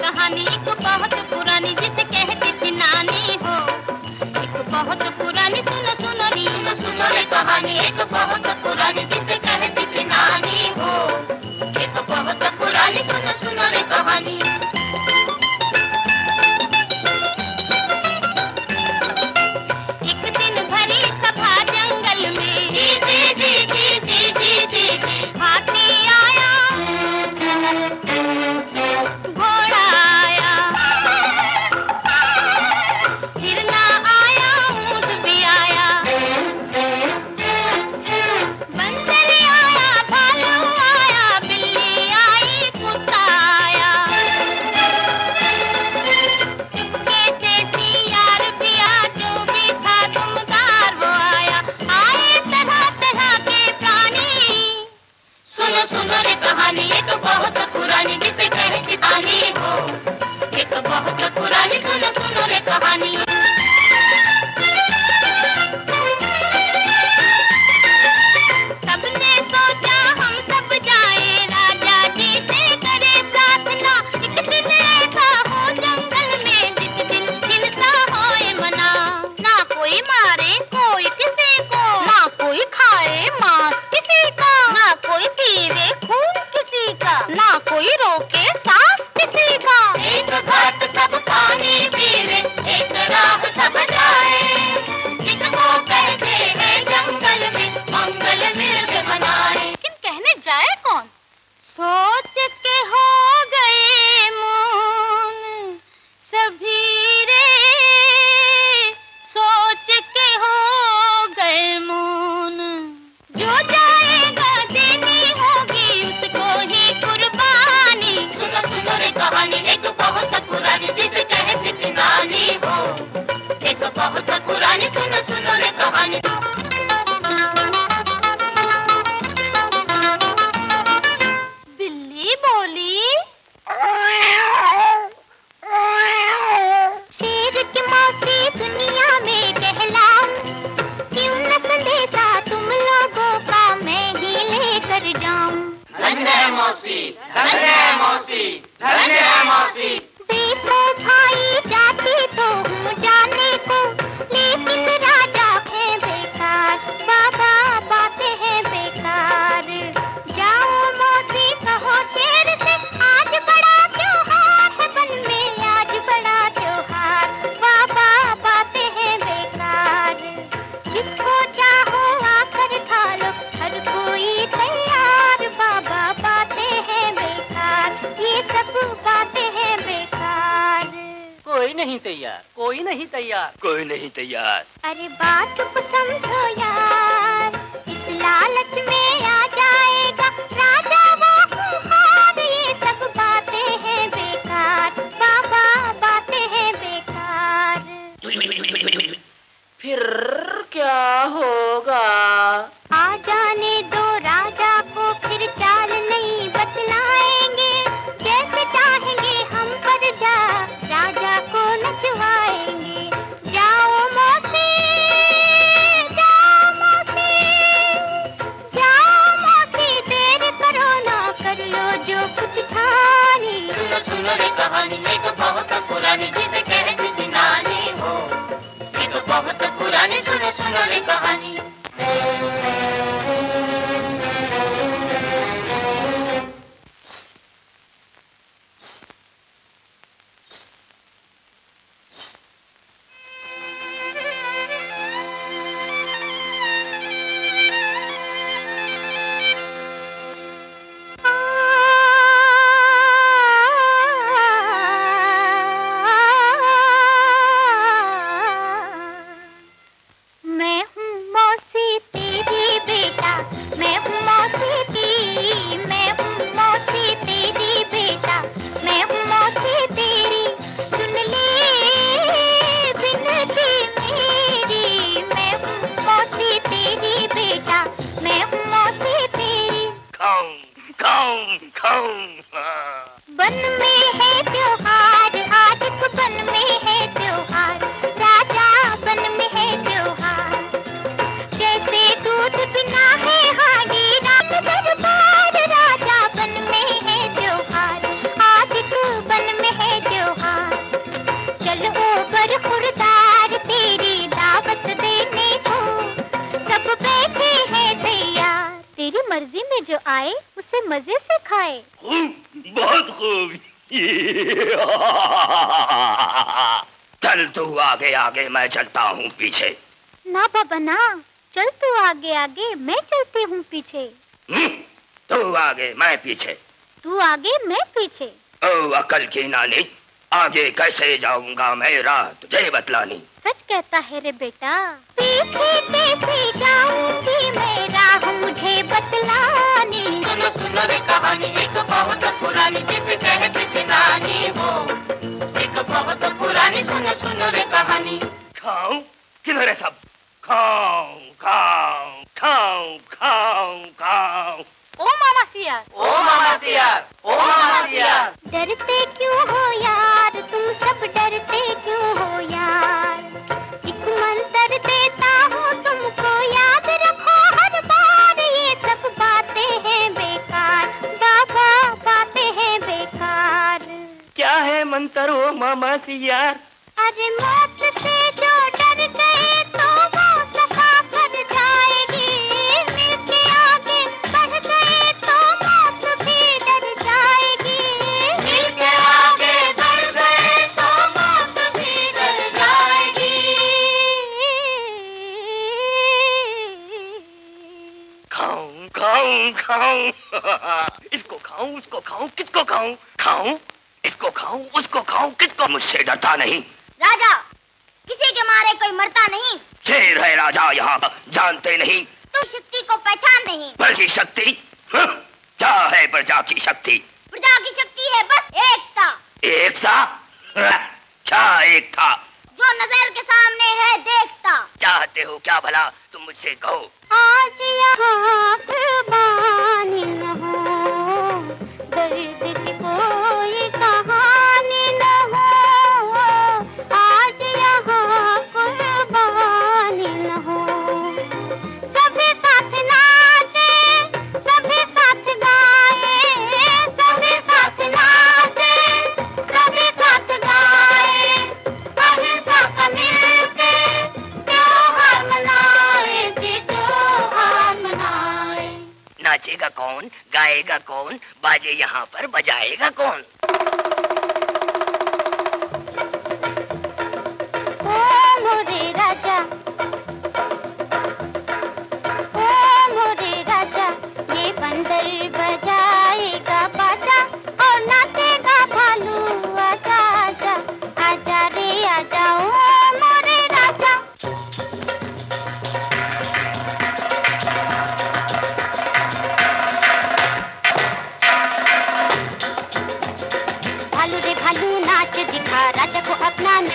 कहानी एक बहुत पुरानी, जिसे कहती थी नानी हो। एक बहुत पुरानी, सुनो सुनो री सुनो रे कहानी। एक बहुत पुरानी नहीं तैयार। कोई नहीं तैयार। कोई नहीं तैयार। अरे बात को समझो यार इस लालच में आ जा बन में है त्योहार, आज तो बन में है त्योहार, राजा बन में है त्योहार। जैसे दूध बिना है हाडी, रात दरबार, राजा बन में है त्योहार, आज तो बन में है त्योहार। चलो पर खुरदार, तेरी दावत देने को, सब बैठे हैं तैयार। तेरी मर्ज़ी में जो आए उसे मज़े से खाए। बहुत खूब। चल तू आगे आगे मैं चलता हूँ पीछे। ना बाबा ना। चल तू आगे आगे मैं चलती हूँ पीछे। हम्म, तू आगे मैं पीछे। तू आगे मैं पीछे। ओ अकल की नानी आगे कैसे जाऊँगा मैं राह तुझे बतलानी। सच कहता है रे बेटा। पीछे कैसे जाऊँगी मैं राह मुझे बतलानी सुनो सुनो रे कहानी एक बहुत पुरानी जिसे कहते थे नानी वो एक बहुत पुरानी सुनो सुनो रे कहानी। खाऊं? किधर है सब? खाऊं खाऊं खाऊं खाऊं खाऊं। ओ मामा सियार। ओ मामा सियार ओ मामा सियार। डरते क्यों हो? ओ मामा सियार। अरे मौत से जो डर गए तो वो सफ़ा कर जाएगी। मिलके आगे बढ़ गए तो मौत भी डर जाएगी। मिलके आगे बढ़ गए तो मौत भी डर जाएगी। खाऊं खाऊं खाऊं। इसको खाऊं उसको खाऊं किसको खाऊं? खाऊं? इसको खाऊं उसको खाऊं किसको? मुझसे डरता नहीं। राजा किसी के मारे कोई मरता नहीं। शेर है राजा यहाँ जानते नहीं। तुम शक्ति को पहचान नहीं। बल्कि शक्ति क्या है प्रजा की शक्ति। प्रजा की शक्ति है बस एकता। एकता? हं, क्या एकता? जो नज़र के सामने है देखता। चाहते हो क्या भला? तुम मुझसे कहो। आज यहाँ नाचेगा कौन गाएगा कौन बाजे यहाँ पर बजाएगा कौन? राजा